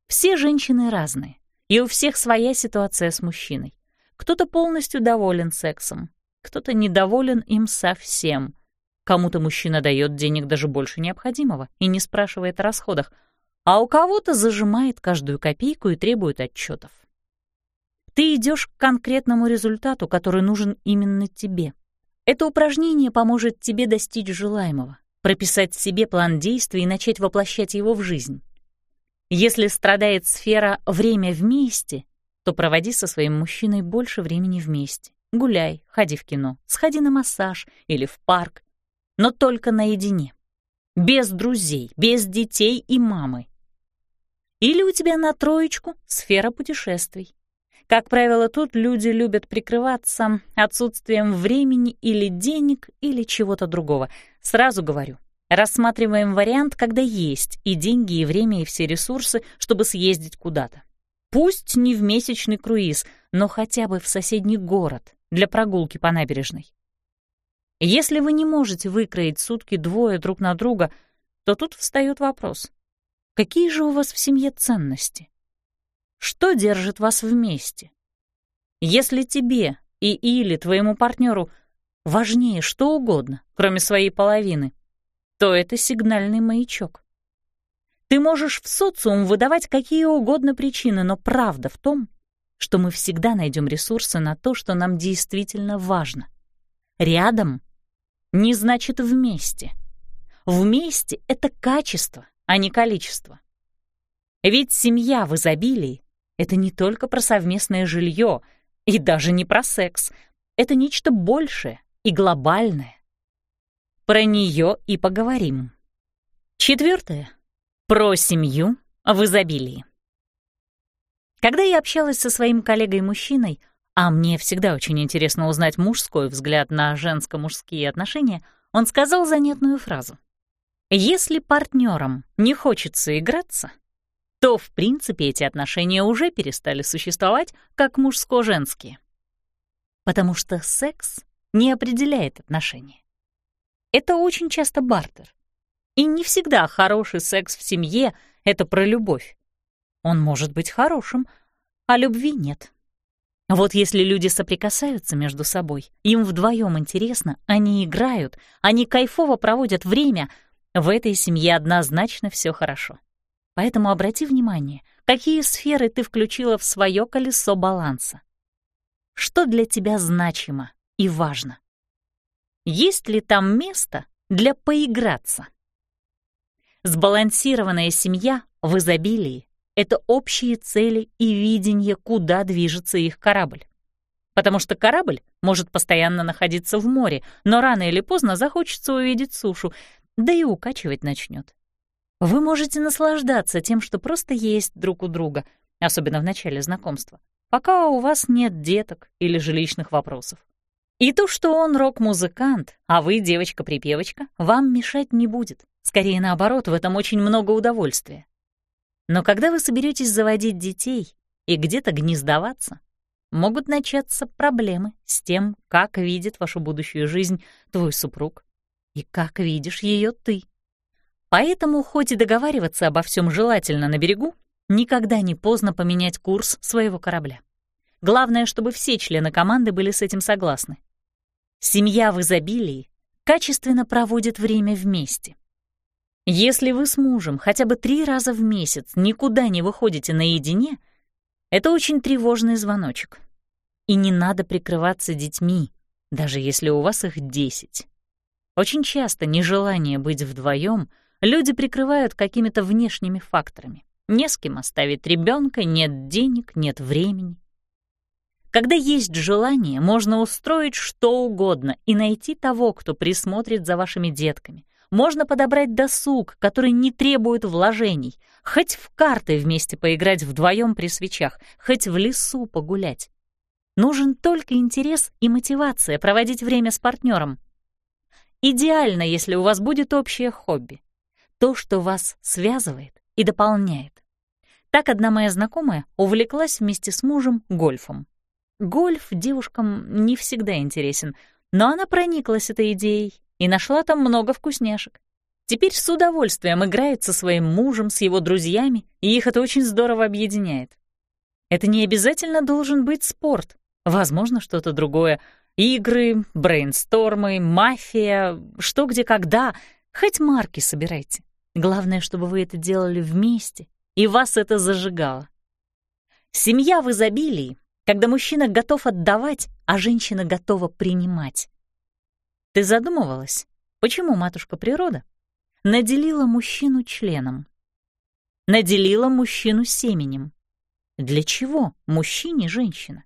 Все женщины разные, и у всех своя ситуация с мужчиной. Кто-то полностью доволен сексом, кто-то недоволен им совсем. Кому-то мужчина дает денег даже больше необходимого и не спрашивает о расходах, а у кого-то зажимает каждую копейку и требует отчетов. Ты идешь к конкретному результату, который нужен именно тебе. Это упражнение поможет тебе достичь желаемого, прописать себе план действий и начать воплощать его в жизнь. Если страдает сфера «время вместе», то проводи со своим мужчиной больше времени вместе. Гуляй, ходи в кино, сходи на массаж или в парк. но только наедине. Без друзей, без детей и мамы. Или у тебя на троечку сфера путешествий. Как правило, тут люди любят прикрываться отсутствием времени или денег, или чего-то другого. Сразу говорю, рассматриваем вариант, когда есть и деньги, и время, и все ресурсы, чтобы съездить куда-то. Пусть не в месячный круиз, но хотя бы в соседний город для прогулки по набережной. Если вы не можете выкроить сутки двое друг на друга, то тут встает вопрос. Какие же у вас в семье ценности? Что держит вас вместе? Если тебе и или твоему партнеру важнее что угодно, кроме своей половины, то это сигнальный маячок. Ты можешь в социум выдавать какие угодно причины, но правда в том, что мы всегда найдем ресурсы на то, что нам действительно важно. Рядом не значит вместе. Вместе — это качество, а не количество. Ведь семья в изобилии — это не только про совместное жилье и даже не про секс. Это нечто большее и глобальное. Про нее и поговорим. Четвертое. Про семью в изобилии. Когда я общалась со своим коллегой-мужчиной, а мне всегда очень интересно узнать мужской взгляд на женско-мужские отношения, он сказал занятную фразу. «Если партнерам не хочется играться, то, в принципе, эти отношения уже перестали существовать как мужско-женские. Потому что секс не определяет отношения. Это очень часто бартер. И не всегда хороший секс в семье — это про любовь. Он может быть хорошим, а любви нет. Вот если люди соприкасаются между собой, им вдвоем интересно, они играют, они кайфово проводят время, в этой семье однозначно все хорошо. Поэтому обрати внимание, какие сферы ты включила в свое колесо баланса. Что для тебя значимо и важно? Есть ли там место для поиграться? Сбалансированная семья в изобилии — это общие цели и видение, куда движется их корабль. Потому что корабль может постоянно находиться в море, но рано или поздно захочется увидеть сушу, да и укачивать начнет. Вы можете наслаждаться тем, что просто есть друг у друга, особенно в начале знакомства, пока у вас нет деток или жилищных вопросов. И то, что он рок-музыкант, а вы девочка-припевочка, вам мешать не будет. Скорее наоборот, в этом очень много удовольствия. Но когда вы соберетесь заводить детей и где-то гнездоваться, могут начаться проблемы с тем, как видит вашу будущую жизнь твой супруг и как видишь ее ты. Поэтому, хоть и договариваться обо всем желательно на берегу, никогда не поздно поменять курс своего корабля. Главное, чтобы все члены команды были с этим согласны. Семья в изобилии качественно проводит время вместе. Если вы с мужем хотя бы три раза в месяц никуда не выходите наедине, это очень тревожный звоночек. И не надо прикрываться детьми, даже если у вас их десять. Очень часто нежелание быть вдвоем — люди прикрывают какими-то внешними факторами. Не с кем оставить ребенка, нет денег, нет времени. Когда есть желание, можно устроить что угодно и найти того, кто присмотрит за вашими детками. Можно подобрать досуг, который не требует вложений, хоть в карты вместе поиграть вдвоем при свечах, хоть в лесу погулять. Нужен только интерес и мотивация проводить время с партнером. Идеально, если у вас будет общее хобби то, что вас связывает и дополняет. Так одна моя знакомая увлеклась вместе с мужем гольфом. Гольф девушкам не всегда интересен, но она прониклась этой идеей и нашла там много вкусняшек. Теперь с удовольствием играет со своим мужем, с его друзьями, и их это очень здорово объединяет. Это не обязательно должен быть спорт, возможно, что-то другое. Игры, брейнстормы, мафия, что где когда, хоть марки собирайте. Главное, чтобы вы это делали вместе, и вас это зажигало. Семья в изобилии, когда мужчина готов отдавать, а женщина готова принимать. Ты задумывалась, почему матушка природа наделила мужчину членом? Наделила мужчину семенем. Для чего мужчине женщина?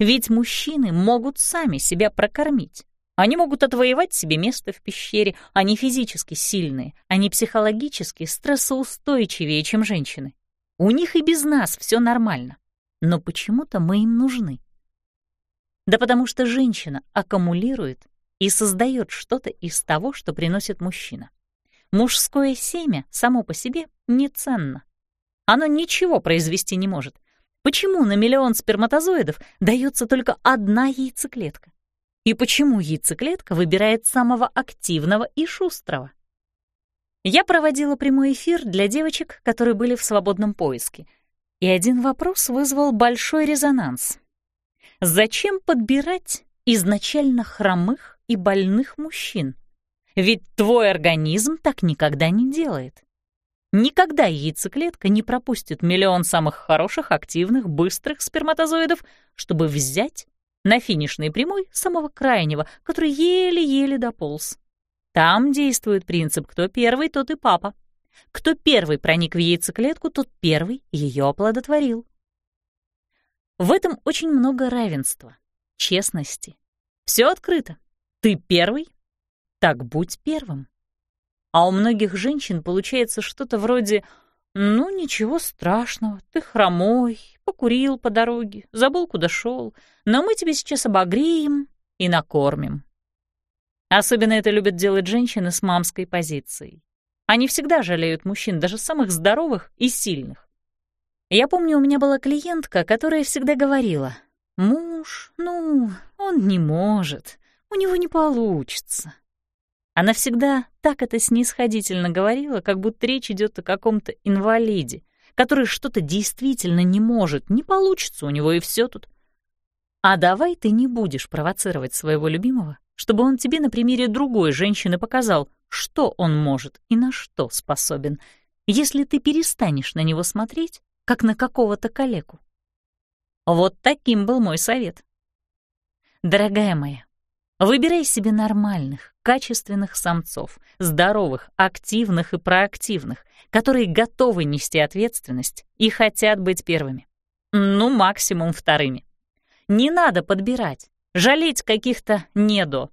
Ведь мужчины могут сами себя прокормить. Они могут отвоевать себе место в пещере, они физически сильные, они психологически стрессоустойчивее, чем женщины. У них и без нас все нормально, но почему-то мы им нужны. Да потому что женщина аккумулирует и создает что-то из того, что приносит мужчина. Мужское семя само по себе не ценно. Оно ничего произвести не может. Почему на миллион сперматозоидов дается только одна яйцеклетка? И почему яйцеклетка выбирает самого активного и шустрого? Я проводила прямой эфир для девочек, которые были в свободном поиске, и один вопрос вызвал большой резонанс. Зачем подбирать изначально хромых и больных мужчин? Ведь твой организм так никогда не делает. Никогда яйцеклетка не пропустит миллион самых хороших, активных, быстрых сперматозоидов, чтобы взять на финишной прямой самого крайнего, который еле-еле дополз. Там действует принцип «кто первый, тот и папа». Кто первый проник в яйцеклетку, тот первый ее оплодотворил. В этом очень много равенства, честности. Все открыто. Ты первый, так будь первым. А у многих женщин получается что-то вроде «ну, ничего страшного, ты хромой, покурил по дороге, забыл, куда шел, но мы тебе сейчас обогреем и накормим. Особенно это любят делать женщины с мамской позицией. Они всегда жалеют мужчин, даже самых здоровых и сильных. Я помню, у меня была клиентка, которая всегда говорила, «Муж, ну, он не может, у него не получится». Она всегда так это снисходительно говорила, как будто речь идет о каком-то инвалиде, который что-то действительно не может, не получится у него и все тут. А давай ты не будешь провоцировать своего любимого, чтобы он тебе на примере другой женщины показал, что он может и на что способен, если ты перестанешь на него смотреть, как на какого-то калеку. Вот таким был мой совет. Дорогая моя, выбирай себе нормальных, качественных самцов, здоровых, активных и проактивных, которые готовы нести ответственность и хотят быть первыми. Ну, максимум вторыми. Не надо подбирать, жалеть каких-то недо.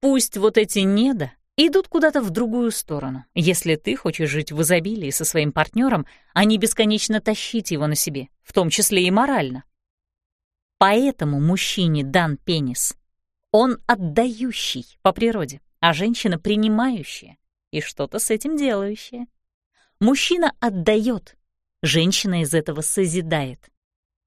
Пусть вот эти недо идут куда-то в другую сторону, если ты хочешь жить в изобилии со своим партнером, а не бесконечно тащить его на себе, в том числе и морально. Поэтому мужчине дан пенис. Он отдающий по природе, а женщина принимающая и что-то с этим делающая. Мужчина отдает, женщина из этого созидает.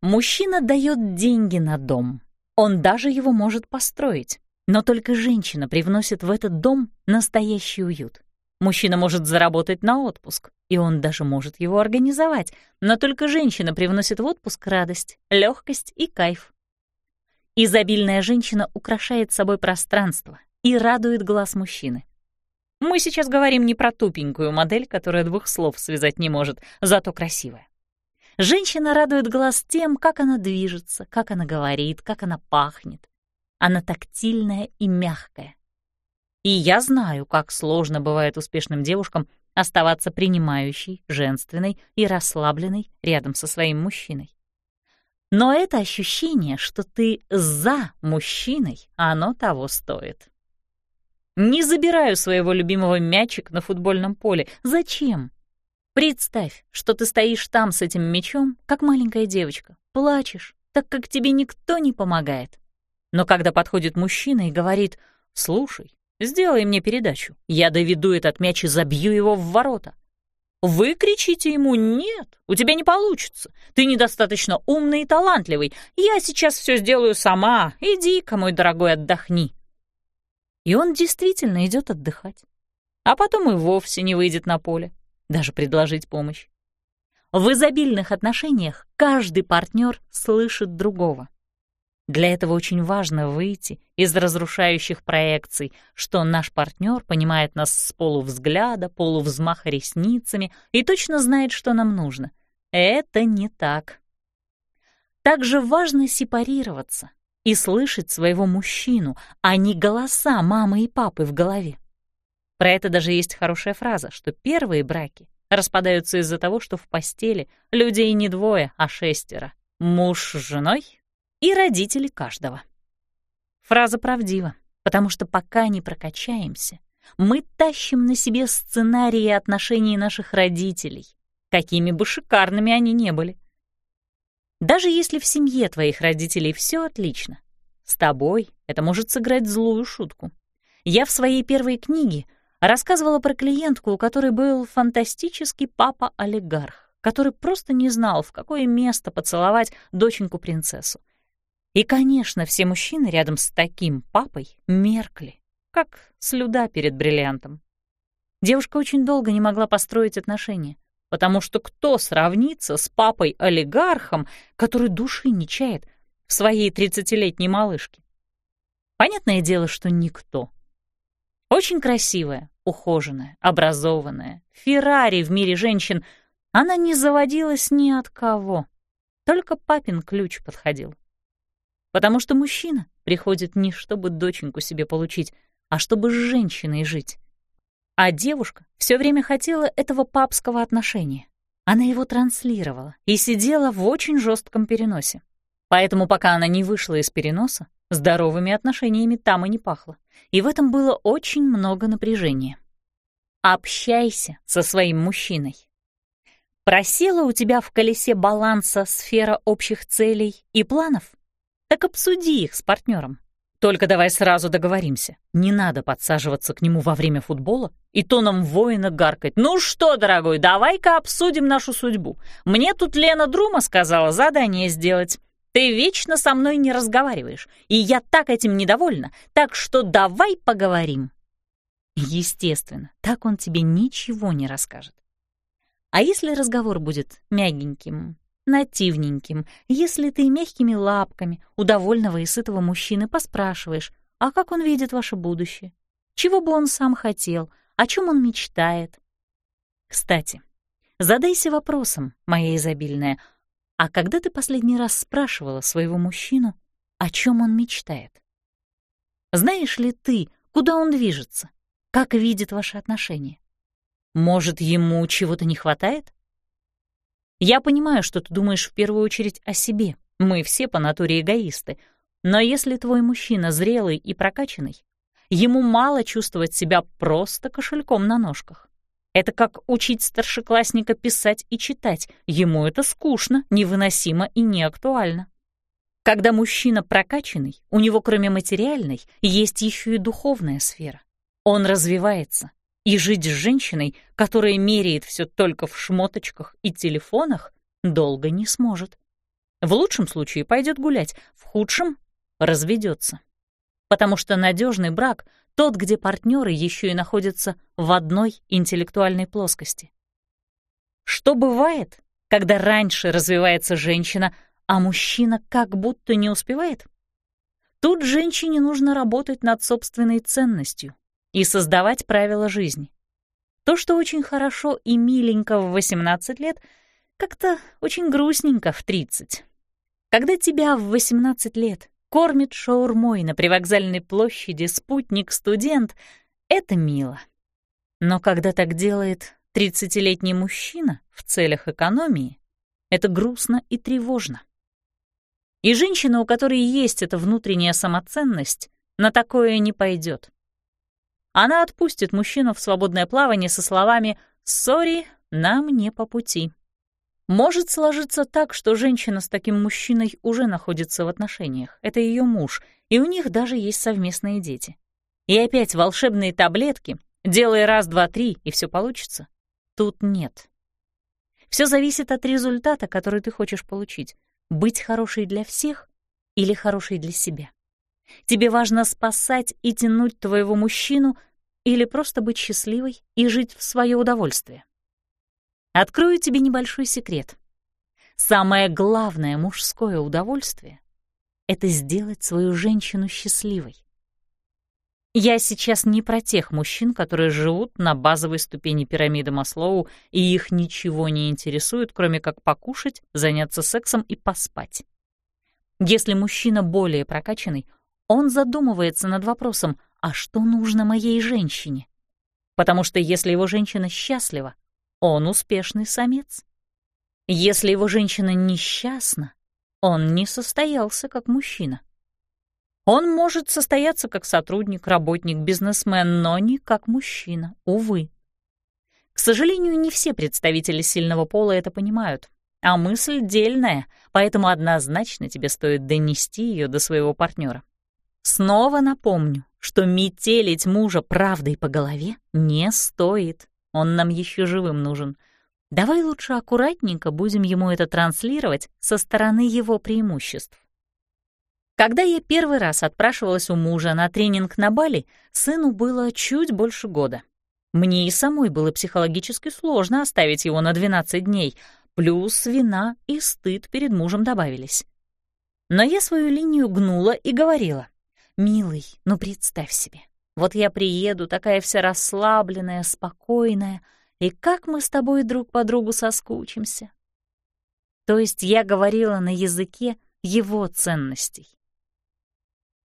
Мужчина дает деньги на дом. Он даже его может построить. Но только женщина привносит в этот дом настоящий уют. Мужчина может заработать на отпуск, и он даже может его организовать, но только женщина привносит в отпуск радость, легкость и кайф. Изобильная женщина украшает собой пространство и радует глаз мужчины. Мы сейчас говорим не про тупенькую модель, которая двух слов связать не может, зато красивая. Женщина радует глаз тем, как она движется, как она говорит, как она пахнет. Она тактильная и мягкая. И я знаю, как сложно бывает успешным девушкам оставаться принимающей, женственной и расслабленной рядом со своим мужчиной. Но это ощущение, что ты за мужчиной, оно того стоит. Не забираю своего любимого мячик на футбольном поле. Зачем? Представь, что ты стоишь там с этим мячом, как маленькая девочка, плачешь, так как тебе никто не помогает. Но когда подходит мужчина и говорит «Слушай, сделай мне передачу, я доведу этот мяч и забью его в ворота», вы кричите ему «Нет, у тебя не получится, ты недостаточно умный и талантливый, я сейчас все сделаю сама, иди-ка, мой дорогой, отдохни». И он действительно идет отдыхать, а потом и вовсе не выйдет на поле даже предложить помощь. В изобильных отношениях каждый партнер слышит другого. Для этого очень важно выйти из разрушающих проекций, что наш партнер понимает нас с полувзгляда, полувзмаха ресницами и точно знает, что нам нужно. Это не так. Также важно сепарироваться и слышать своего мужчину, а не голоса мамы и папы в голове. Про это даже есть хорошая фраза, что первые браки распадаются из-за того, что в постели людей не двое, а шестеро. Муж с женой и родители каждого. Фраза правдива. Потому что пока не прокачаемся, мы тащим на себе сценарии отношений наших родителей, какими бы шикарными они не были. Даже если в семье твоих родителей все отлично, с тобой это может сыграть злую шутку. Я в своей первой книге рассказывала про клиентку, у которой был фантастический папа-олигарх, который просто не знал, в какое место поцеловать доченьку-принцессу. И, конечно, все мужчины рядом с таким папой меркли, как слюда перед бриллиантом. Девушка очень долго не могла построить отношения, потому что кто сравнится с папой-олигархом, который души не чает в своей тридцатилетней малышке? Понятное дело, что никто. Очень красивая, ухоженная, образованная, Феррари в мире женщин, она не заводилась ни от кого. Только папин ключ подходил. Потому что мужчина приходит не чтобы доченьку себе получить, а чтобы с женщиной жить. А девушка все время хотела этого папского отношения. Она его транслировала и сидела в очень жестком переносе. Поэтому пока она не вышла из переноса, здоровыми отношениями там и не пахло. И в этом было очень много напряжения. Общайся со своим мужчиной. Просела у тебя в колесе баланса сфера общих целей и планов? Так обсуди их с партнером. Только давай сразу договоримся. Не надо подсаживаться к нему во время футбола и тоном воина гаркать. «Ну что, дорогой, давай-ка обсудим нашу судьбу. Мне тут Лена Друма сказала задание сделать. Ты вечно со мной не разговариваешь, и я так этим недовольна, так что давай поговорим». Естественно, так он тебе ничего не расскажет. А если разговор будет мягеньким, нативненьким, если ты мягкими лапками у довольного и сытого мужчины поспрашиваешь, а как он видит ваше будущее, чего бы он сам хотел, о чем он мечтает. Кстати, задайся вопросом, моя изобильная, а когда ты последний раз спрашивала своего мужчину, о чем он мечтает? Знаешь ли ты, куда он движется, как видит ваши отношения? Может, ему чего-то не хватает? Я понимаю, что ты думаешь в первую очередь о себе. Мы все по натуре эгоисты. Но если твой мужчина зрелый и прокачанный, ему мало чувствовать себя просто кошельком на ножках. Это как учить старшеклассника писать и читать. Ему это скучно, невыносимо и неактуально. Когда мужчина прокачанный, у него кроме материальной есть еще и духовная сфера. Он развивается, и жить с женщиной, которая меряет все только в шмоточках и телефонах, долго не сможет. В лучшем случае пойдет гулять, в худшем — разведется. Потому что надежный брак — тот, где партнеры еще и находятся в одной интеллектуальной плоскости. Что бывает, когда раньше развивается женщина, а мужчина как будто не успевает? Тут женщине нужно работать над собственной ценностью, и создавать правила жизни. То, что очень хорошо и миленько в 18 лет, как-то очень грустненько в 30. Когда тебя в 18 лет кормит шаурмой на привокзальной площади спутник-студент, это мило. Но когда так делает 30-летний мужчина в целях экономии, это грустно и тревожно. И женщина, у которой есть эта внутренняя самоценность, на такое не пойдет. Она отпустит мужчину в свободное плавание со словами «Сори, нам не по пути». Может сложиться так, что женщина с таким мужчиной уже находится в отношениях. Это ее муж, и у них даже есть совместные дети. И опять волшебные таблетки, делай раз, два, три, и все получится. Тут нет. Все зависит от результата, который ты хочешь получить. Быть хорошей для всех или хорошей для себя. Тебе важно спасать и тянуть твоего мужчину или просто быть счастливой и жить в свое удовольствие. Открою тебе небольшой секрет. Самое главное мужское удовольствие — это сделать свою женщину счастливой. Я сейчас не про тех мужчин, которые живут на базовой ступени пирамиды Маслоу, и их ничего не интересует, кроме как покушать, заняться сексом и поспать. Если мужчина более прокачанный, он задумывается над вопросом, а что нужно моей женщине? Потому что если его женщина счастлива, он успешный самец. Если его женщина несчастна, он не состоялся как мужчина. Он может состояться как сотрудник, работник, бизнесмен, но не как мужчина, увы. К сожалению, не все представители сильного пола это понимают, а мысль дельная, поэтому однозначно тебе стоит донести ее до своего партнера. Снова напомню, что метелить мужа правдой по голове не стоит. Он нам еще живым нужен. Давай лучше аккуратненько будем ему это транслировать со стороны его преимуществ. Когда я первый раз отпрашивалась у мужа на тренинг на Бали, сыну было чуть больше года. Мне и самой было психологически сложно оставить его на 12 дней, плюс вина и стыд перед мужем добавились. Но я свою линию гнула и говорила, «Милый, ну представь себе, вот я приеду, такая вся расслабленная, спокойная, и как мы с тобой друг по другу соскучимся». То есть я говорила на языке его ценностей.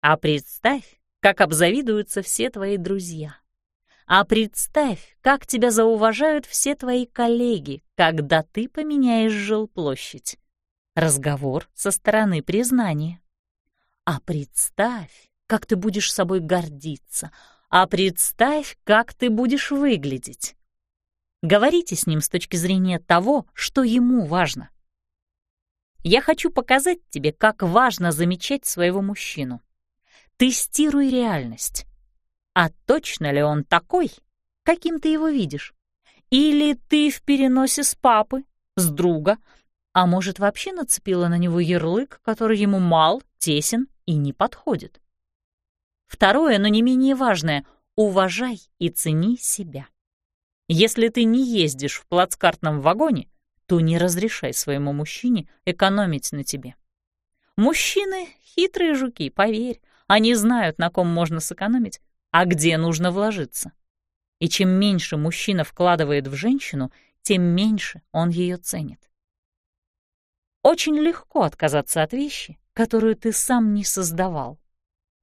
А представь, как обзавидуются все твои друзья. А представь, как тебя зауважают все твои коллеги, когда ты поменяешь жилплощадь. Разговор со стороны признания. А представь, как ты будешь собой гордиться. А представь, как ты будешь выглядеть. Говорите с ним с точки зрения того, что ему важно. Я хочу показать тебе, как важно замечать своего мужчину. Тестируй реальность. А точно ли он такой, каким ты его видишь? Или ты в переносе с папы, с друга, а может, вообще нацепила на него ярлык, который ему мал, тесен и не подходит? Второе, но не менее важное — уважай и цени себя. Если ты не ездишь в плацкартном вагоне, то не разрешай своему мужчине экономить на тебе. Мужчины — хитрые жуки, поверь, они знают, на ком можно сэкономить, а где нужно вложиться. И чем меньше мужчина вкладывает в женщину, тем меньше он ее ценит. Очень легко отказаться от вещи, которую ты сам не создавал.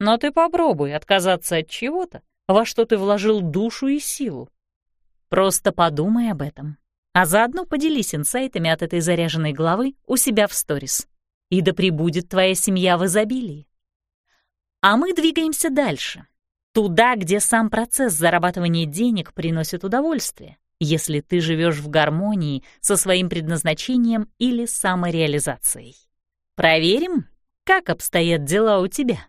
Но ты попробуй отказаться от чего-то, во что ты вложил душу и силу. Просто подумай об этом, а заодно поделись инсайтами от этой заряженной головы у себя в сторис. И да пребудет твоя семья в изобилии. А мы двигаемся дальше. Туда, где сам процесс зарабатывания денег приносит удовольствие, если ты живешь в гармонии со своим предназначением или самореализацией. Проверим, как обстоят дела у тебя.